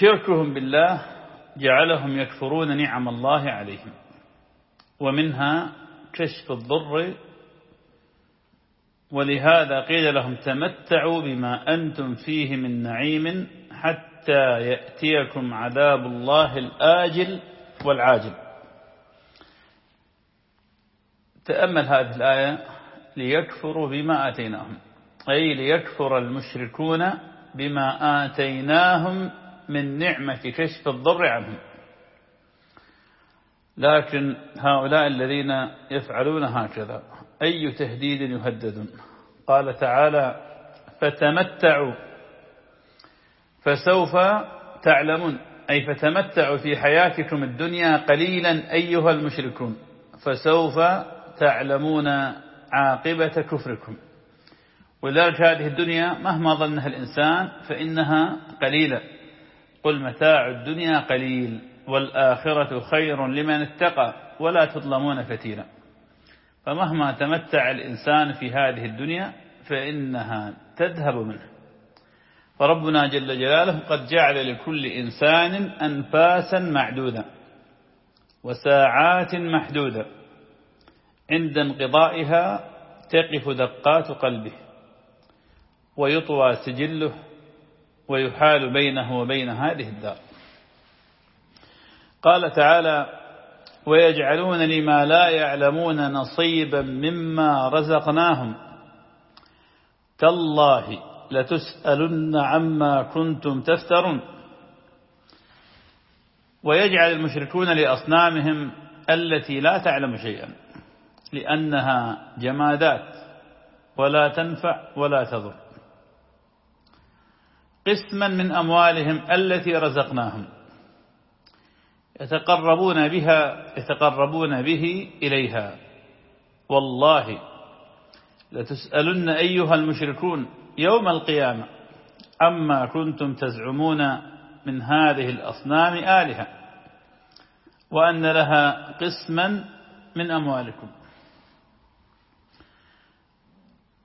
شركهم بالله جعلهم يكفرون نعم الله عليهم. ومنها كشف الضر ولهذا قيل لهم تمتعوا بما أنتم فيه من نعيم حتى يأتيكم عذاب الله الآجل والعاجل. تأمل هذه الآية ليكفروا بما آتيناهم أي ليكفر المشركون بما آتيناهم من نعمة كشف الضر عنهم. لكن هؤلاء الذين يفعلون هكذا أي تهديد يهددون؟ قال تعالى فتمتعوا. فسوف تعلمون. أي فتمتعوا في حياتكم الدنيا قليلا أيها المشركون. فسوف تعلمون عاقبة كفركم. ولذلك هذه الدنيا مهما ظنها الإنسان فإنها قليلة. قل متاع الدنيا قليل والآخرة خير لمن اتقى ولا تظلمون فتيلا فمهما تمتع الإنسان في هذه الدنيا فإنها تذهب منه. فربنا جل جلاله قد جعل لكل إنسان أنفاسا معدودة وساعات محدودة عند انقضائها تقف دقات قلبه ويطوى سجله ويحال بينه وبين هذه الدار. قال تعالى ويجعلون لما لا يعلمون نصيبا مما رزقناهم. تالله لتسألن عما كنتم تفترون. ويجعل المشركون لأصنامهم التي لا تعلم شيئا لأنها جمادات ولا تنفع ولا تضر. قسما من أموالهم التي رزقناهم. يتقربون بها يتقربون به إليها. والله لتسألن أيها المشركون يوم القيامة عما كنتم تزعمون من هذه الأصنام آلهة وأن لها قسما من أموالكم.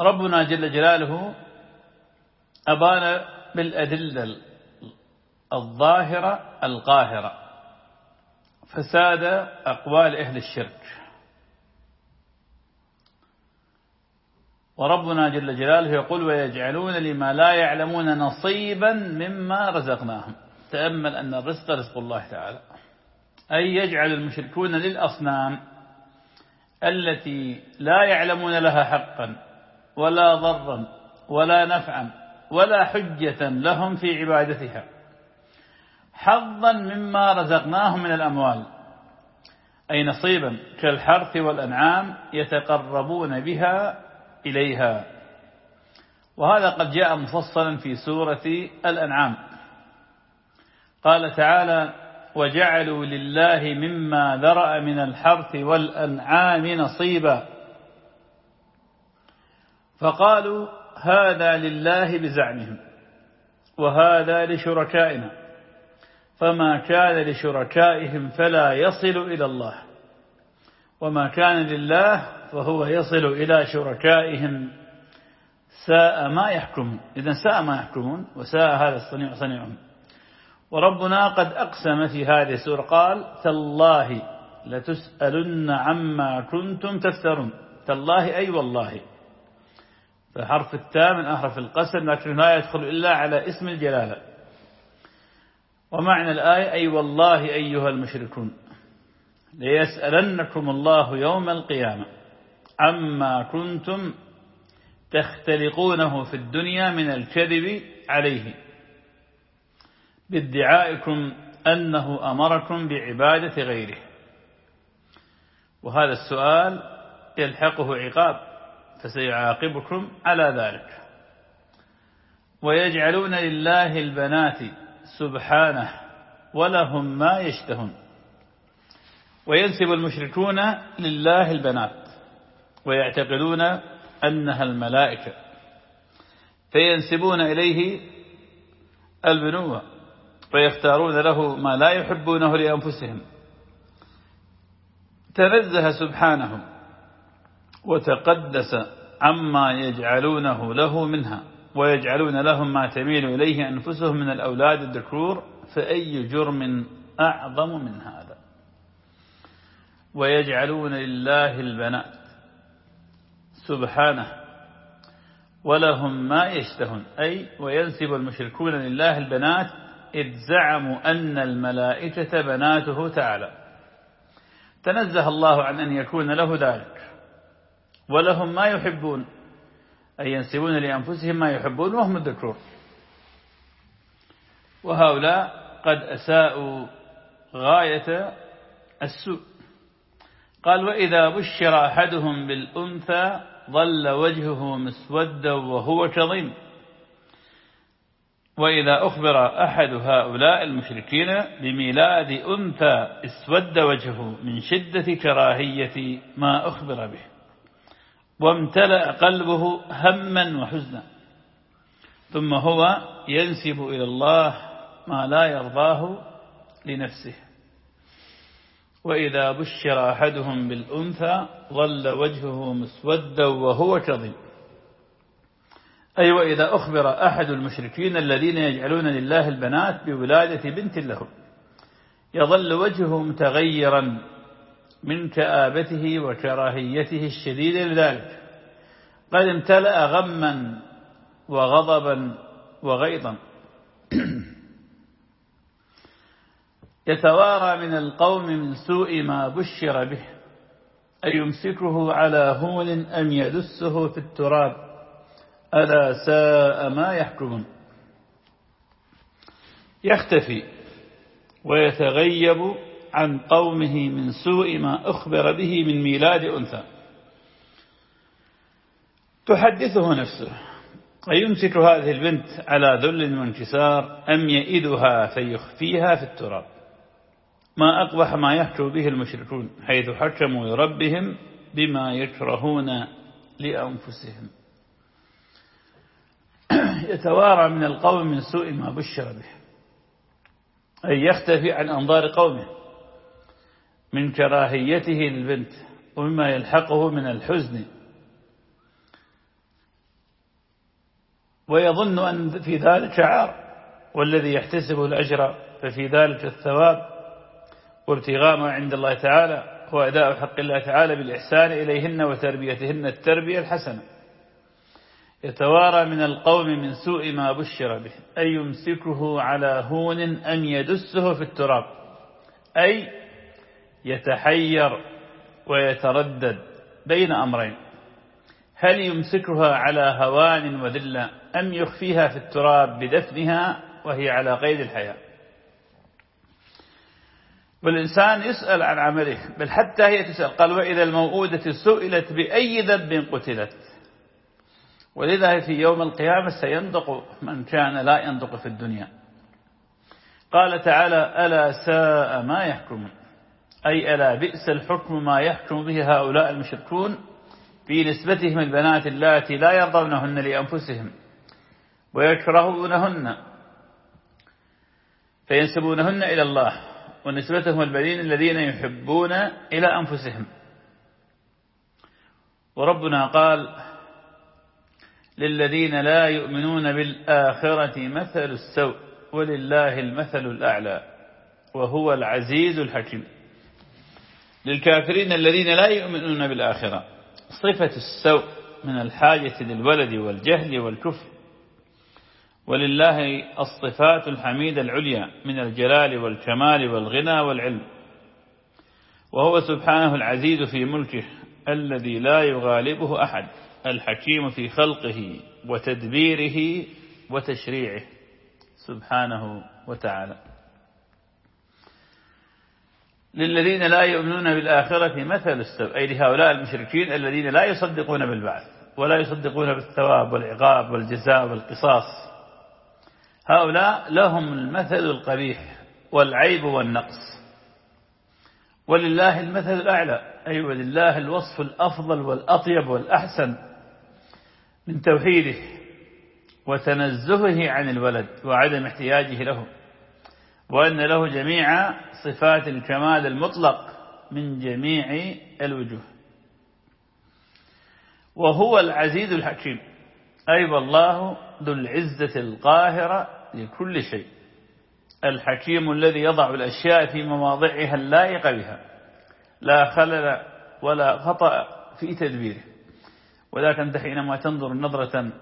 ربنا جل جلاله أبان بالأدلة الظاهرة القاهرة. فساد أقوال أهل الشرك. وربنا جل جلاله يقول ويجعلون لما لا يعلمون نصيبا مما رزقناهم. تأمل أن الرزق رزق الله تعالى. أي يجعل المشركون للأصنام التي لا يعلمون لها حقا ولا ضرا ولا نفعا ولا حجة لهم في عبادتها. حظا مما رزقناهم من الأموال. أي نصيبا كالحرث والأنعام يتقربون بها إليها. وهذا قد جاء مفصلا في سورة الأنعام. قال تعالى وجعلوا لله مما ذرأ من الحرث والأنعام نصيبا. فقالوا هذا لله بزعمهم وهذا لشركائنا فما كان لشركائهم فلا يصل إلى الله وما كان لله فهو يصل إلى شركائهم ساء ما يحكمون إذا ساء ما يحكمون وساء هذا الصنيع صنيعهم. وربنا قد أقسم في هذه السورة قال تالله لتسألن عما كنتم تفترون. تالله أي والله. فحرف التاء من أحرف القسم لكن لا يدخل إلا على اسم الجلالة. ومعنى الآية أي والله أيها المشركون ليسألنكم الله يوم القيامة عما كنتم تختلقونه في الدنيا من الكذب عليه. بادعائكم أنه أمركم بعبادة غيره. وهذا السؤال يلحقه عقاب. فسيعاقبكم على ذلك. ويجعلون لله البنات سبحانه ولهم ما يشتهون. وينسب المشركون لله البنات ويعتقدون أنها الملائكة. فينسبون إليه البنوة ويختارون له ما لا يحبونه لأنفسهم. تنزه سبحانه وتقدس عما يجعلونه له منها ويجعلون لهم ما تميل إليه أنفسهم من الأولاد الذكور فأي جرم أعظم من هذا؟ ويجعلون لله البنات سبحانه ولهم ما يشتهون أي وينسب المشركون لله البنات إذ زعموا أن الملائكة بناته تعالى. تنزه الله عن أن يكون له ذلك. ولهم ما يحبون أي ينسبون لأنفسهم ما يحبون وهم الذكور. وهؤلاء قد أساءوا غاية السوء. قال وإذا بشر أحدهم بالأنثى ظل وجهه مسودا وهو كظيم. وإذا أخبر أحد هؤلاء المشركين بميلاد أنثى اسود وجهه من شدة كراهية ما أخبر به. وامتلأ قلبه هما وحزنا. ظم هو ينسب إلى الله ما لا يرضاه لنفسه. وإذا بشر أحدهم بالأنثى ظل وجهه مسودا وهو كظيم. أي وإذا أخبر أحد المشركين الذين يجعلون لله البنات بولادة بنت لهم يظل وجهه متغيرا من كآبته وكراهيته الشديدة لذلك. قد امتلأ غما وغضبا وغيظا. يتوارى من القوم من سوء ما بشر به أن يمسكه على هون أم يدسه في التراب. ألا ساء ما يحكمون. يختفي ويتغيب عن قومه من سوء ما أخبر به من ميلاد أنثى. تحدثه نفسه أيمسك هذه البنت على ذل وانكسار أم يئدها فيخفيها في التراب؟ ما أقبح ما يحكم به المشركون حيث حكموا لربهم بما يكرهون لأنفسهم. يتوارى من القوم من سوء ما بشر به أي يختفي عن أنظار قومه. من كراهيته للبنت ومما يلحقه من الحزن. ويظن أن في ذلك عار والذي يحتسب الأجر ففي ذلك الثواب. وابتغاء ما عند الله تعالى هو أداء حق الله تعالى بالإحسان إليهن وتربيتهن التربية الحسنة. يتوارى من القوم من سوء ما بشر به أي يمسكه على هون أم يدسه في التراب أي يتحير ويتردد بين أمرين. هل يمسكها على هوان وذلة أم يخفيها في التراب بدفنها وهي على قيد الحياة؟ والإنسان يسأل عن عمله بل حتى هي تسأل قال وإذا الموؤودة سئلت بأي ذنب قتلت؟ ولذا في يوم القيامة سيندق من كان لا يندق في الدنيا. قال تعالى ألا ساء ما يحكمون. أي ألا بئس الحكم ما يحكم به هؤلاء المشركون في نسبتهم البنات اللاتي لا يرضونهن لأنفسهم ويكرهونهن فينسبونهن إلى الله ونسبتهم البنين الذين يحبون إلى أنفسهم وربنا قال للذين لا يؤمنون بالآخرة مثل السوء ولله المثل الأعلى وهو العزيز الحكيم للكافرين الذين لا يؤمنون بالآخرة. صفة السوء من الحاجة للولد والجهل والكفر. ولله الصفات الحميدة العليا من الجلال والكمال والغنى والعلم. وهو سبحانه العزيز في ملكه الذي لا يغالبه أحد الحكيم في خلقه وتدبيره وتشريعه. سبحانه وتعالى. للذين لا يؤمنون بالآخرة مثل السوء أي لهؤلاء المشركين الذين لا يصدقون بالبعث ولا يصدقون بالثواب والعقاب والجزاء والقصاص. هؤلاء لهم المثل القبيح والعيب والنقص. ولله المثل الأعلى أي ولله الوصف الأفضل والأطيب والأحسن من توحيده وتنزهه عن الولد وعدم احتياجه له. وأن له جميع صفات الكمال المطلق من جميع الوجوه. وهو العزيز الحكيم. أي والله ذو العزة القاهرة لكل شيء. الحكيم الذي يضع الأشياء في مواضعها اللائقة بها. لا خلل ولا خطأ في تدبيره. ولكن حينما تنظر نظرة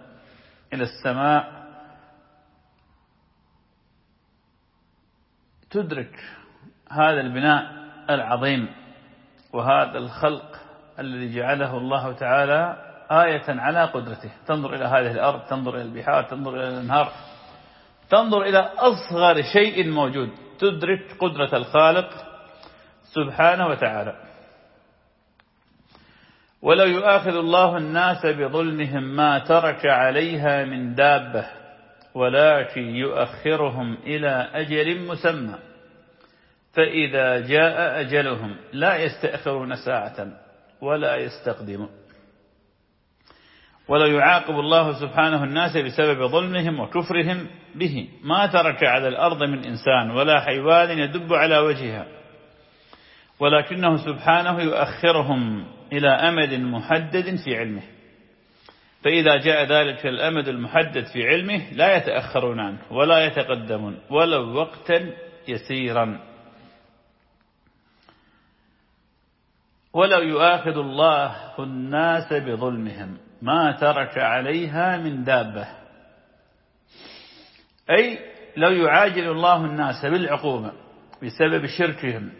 إلى السماء تدرك هذا البناء العظيم وهذا الخلق الذي جعله الله تعالى آية على قدرته. تنظر إلى هذه الأرض تنظر إلى البحار تنظر إلى الأنهار. تنظر إلى أصغر شيء موجود. تدرك قدرة الخالق سبحانه وتعالى. ولو يؤاخذ الله الناس بظلمهم ما ترك عليها من دابة. ولكن يؤخرهم إلى أجل مسمى فإذا جاء أجلهم لا يستأخرون ساعة ولا يستقدمون ولو يعاقب الله سبحانه الناس بسبب ظلمهم وكفرهم به. ما ترك على الأرض من إنسان ولا حيوان يدب على وجهها. ولكنه سبحانه يؤخرهم إلى أمد محدد في علمه. فإذا جاء ذلك الأمد المحدد في علمه لا يتأخرون عنه ولا يتقدمون ولو وقتا يسيرا. ولو يؤاخذ الله الناس بظلمهم ما ترك عليها من دابة. أي لو يعاجل الله الناس بالعقوبة بسبب شركهم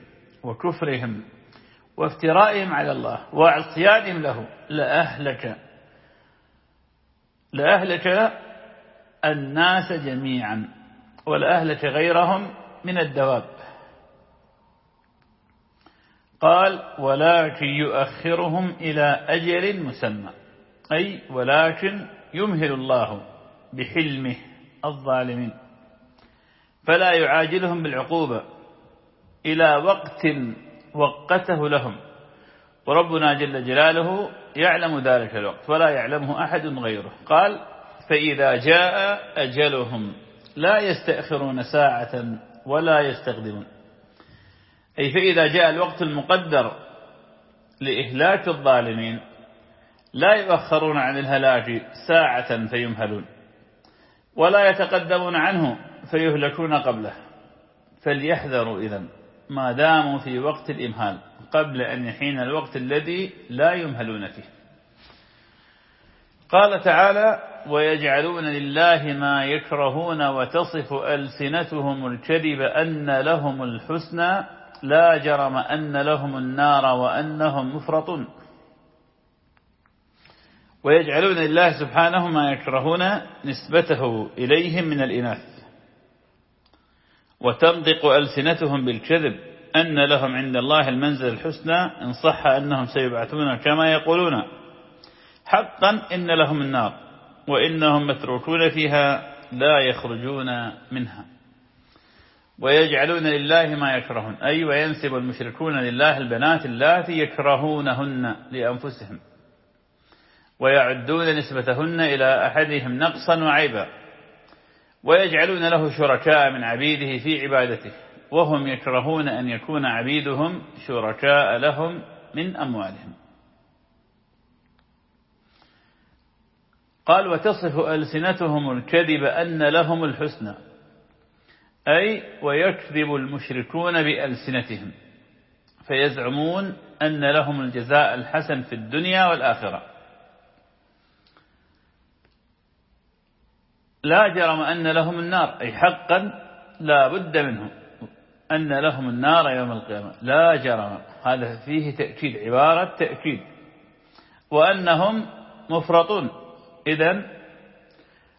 وكفرهم وافترائهم على الله وعصيانهم له لأهلك لأهلك الناس جميعا ولأهلك غيرهم من الدواب. قال ولكن يؤخرهم إلى أجل مسمى. أي ولكن يمهل الله بحلمه الظالمين. فلا يعاجلهم بالعقوبة إلى وقت وقته لهم. وربنا جل جلاله يعلم ذلك الوقت ولا يعلمه أحد غيره. قال فإذا جاء أجلهم لا يستأخرون ساعة ولا يستقدمون. أي فإذا جاء الوقت المقدر لإهلاك الظالمين لا يؤخرون عن الهلاك ساعة فيمهلون ولا يتقدمون عنه فيهلكون قبله. فليحذروا إذن ما داموا في وقت الإمهال. قبل أن يحين الوقت الذي لا يمهلون فيه. قال تعالى ويجعلون لله ما يكرهون وتصف ألسنتهم الكذب أن لهم الحسنى لا جرم أن لهم النار وأنهم مفرطون. ويجعلون لله سبحانه ما يكرهون نسبته إليهم من الإناث. وتنطق ألسنتهم بالكذب أن لهم عند الله المنزل الحسنى إن صح أنهم سيبعثون كما يقولون. حقا إن لهم النار وإنهم متروكون فيها لا يخرجون منها. ويجعلون لله ما يكرهون أي وينسب المشركون لله البنات اللاتي يكرهونهن لأنفسهم. ويعدون نسبتهن إلى أحدهم نقصا وعيبا. ويجعلون له شركاء من عبيده في عبادته. وهم يكرهون أن يكون عبيدهم شركاء لهم من أموالهم. قال وتصف ألسنتهم الكذب أن لهم الحسنى أي ويكذب المشركون بألسنتهم فيزعمون أن لهم الجزاء الحسن في الدنيا والآخرة. لا جرم أن لهم النار أي حقا لا بد منه. أن لهم النار يوم القيامة. لا جرم. هذا فيه تأكيد عبارة تأكيد. وأنهم مفرطون. إذن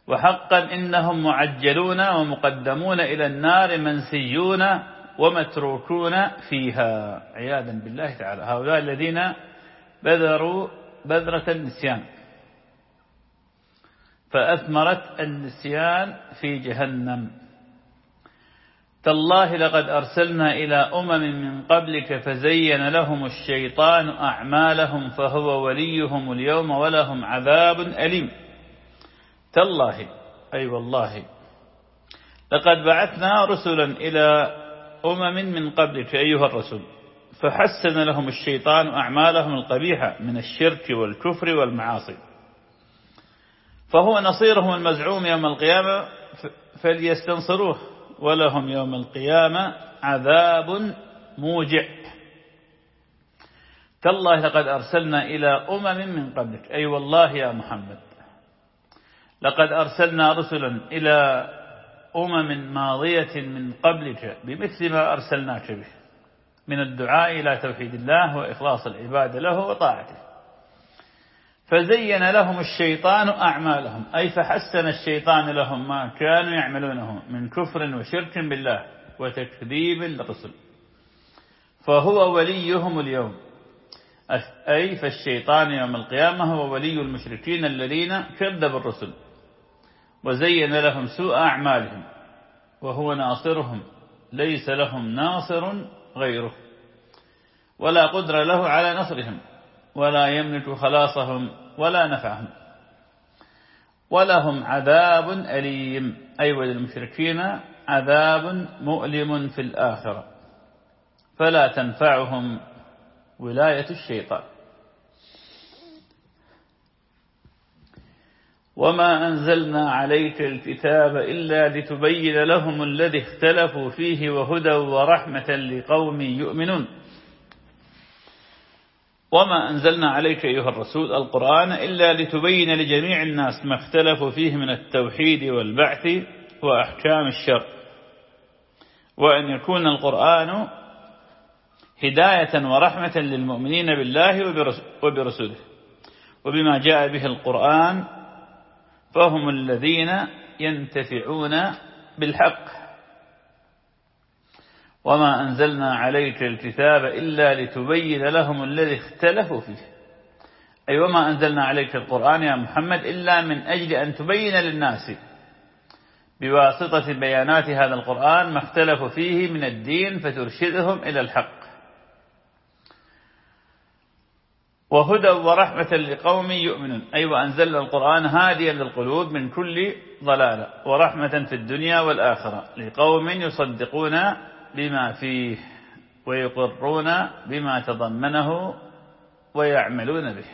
وحقا إنهم معجلون ومقدمون إلى النار منسيون ومتروكون فيها. عياذا بالله تعالى. هؤلاء الذين بذروا بذرة النسيان. فأثمرت النسيان في جهنم. تالله لقد أرسلنا إلى أمم من قبلك فزين لهم الشيطان أعمالهم فهو وليهم اليوم ولهم عذاب أليم. تالله أي والله لقد بعثنا رسلا إلى أمم من قبلك أيها الرسول فحسن لهم الشيطان أعمالهم القبيحة من الشرك والكفر والمعاصي. فهو نصيرهم المزعوم يوم القيامة فليستنصروه. ولهم يوم القيامة عذاب موجع. تالله لقد أرسلنا إلى أمم من قبلك. أي والله يا محمد. لقد أرسلنا رسلا إلى أمم ماضية من قبلك بمثل ما أرسلناك به. من الدعاء إلى توحيد الله وإخلاص العبادة له وطاعته. فزين لهم الشيطان أعمالهم. أي فحسن الشيطان لهم ما كانوا يعملونه من كفر وشرك بالله وتكذيب الرسل فهو وليهم اليوم. أي فالشيطان يوم القيامة هو ولي المشركين الذين كذبوا الرسل. وزين لهم سوء أعمالهم. وهو ناصرهم. ليس لهم ناصر غيره. ولا قدر له على نصرهم. ولا يملك خلاصهم ولا نفعهم. ولهم عذاب أليم. أي وللمشركين عذاب مؤلم في الآخرة. فلا تنفعهم ولاية الشيطان. وما أنزلنا عليك الكتاب إلا لتبين لهم الذي اختلفوا فيه وهدى ورحمة لقوم يؤمنون. وما أنزلنا عليك أيها الرسول القرآن إلا لتبين لجميع الناس ما اختلفوا فيه من التوحيد والبعث وأحكام الشر وأن يكون القرآن هداية ورحمة للمؤمنين بالله وبرسوله. وبما جاء به القرآن فهم الذين ينتفعون بالحق. وما أنزلنا عليك الكتاب إلا لتبين لهم الذي اختلفوا فيه. أي وما أنزلنا عليك القرآن يا محمد إلا من أجل أن تبين للناس بواسطة بيانات هذا القرآن ما اختلفوا فيه من الدين فترشدهم إلى الحق. وهدى ورحمة لقوم يؤمنون. أي أيوة وأنزلنا القرآن هاديا للقلوب من كل ضلالة ورحمة في الدنيا والآخرة لقوم يصدقون بما فيه ويقرون بما تضمنه ويعملون به.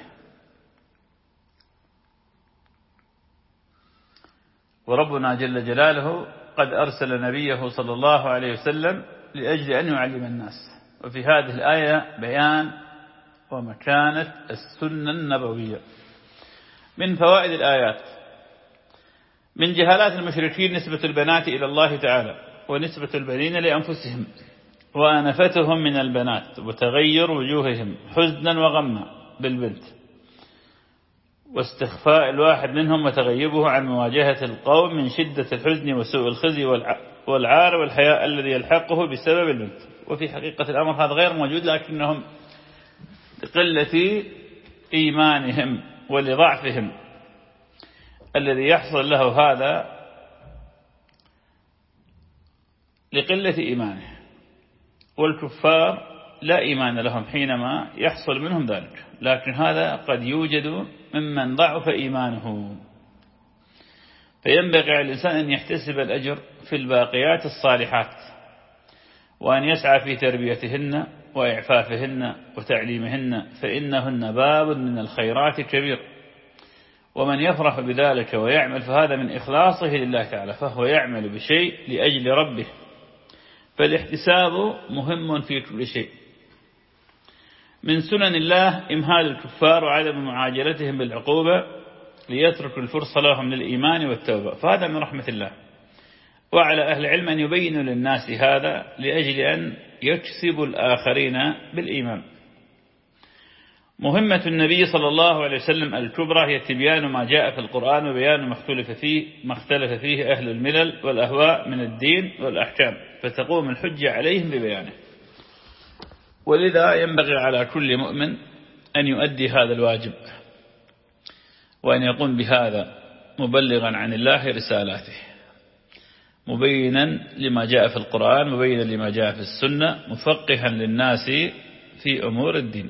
وربنا جل جلاله قد أرسل نبيه صلى الله عليه وسلم لأجل أن يعلم الناس. وفي هذه الآية بيان ومكانة السنة النبوية. من فوائد الآيات من جهالات المشركين نسبة البنات إلى الله تعالى. ونسبة البنين لأنفسهم وأنفتهم من البنات وتغير وجوههم حزنا وغما بالبنت واستخفاء الواحد منهم وتغيبه عن مواجهة القوم من شدة الحزن وسوء الخزي والعار والحياء الذي يلحقه بسبب البنت. وفي حقيقة الأمر هذا غير موجود لكنهم لقلة إيمانهم ولضعفهم. الذي يحصل له هذا لقلة إيمانه. والكفار لا إيمان لهم حينما يحصل منهم ذلك. لكن هذا قد يوجد ممن ضعف إيمانه. فينبغي على الإنسان أن يحتسب الأجر في الباقيات الصالحات وأن يسعى في تربيتهن وإعفافهن وتعليمهن فإنهن باب من الخيرات كبير. ومن يفرح بذلك ويعمل فهذا من إخلاصه لله تعالى فهو يعمل بشيء لأجل ربه. فالاحتساب مهم في كل شيء. من سنن الله إمهال الكفار وعدم معاجلتهم بالعقوبة ليتركوا الفرصة لهم للإيمان والتوبة. فهذا من رحمة الله. وعلى أهل العلم أن يبينوا للناس هذا لأجل أن يكسبوا الآخرين بالإيمان. مهمة النبي صلى الله عليه وسلم الكبرى هي تبيان ما جاء في القرآن وبيان ما اختلف فيه ما اختلف فيه أهل الملل والأهواء من الدين والأحكام. فتقوم الحجة عليهم ببيانه. ولذا ينبغي على كل مؤمن أن يؤدي هذا الواجب وأن يقوم بهذا مبلغا عن الله رسالاته. مبينا لما جاء في القرآن مبينا لما جاء في السنة مفقها للناس في أمور الدين.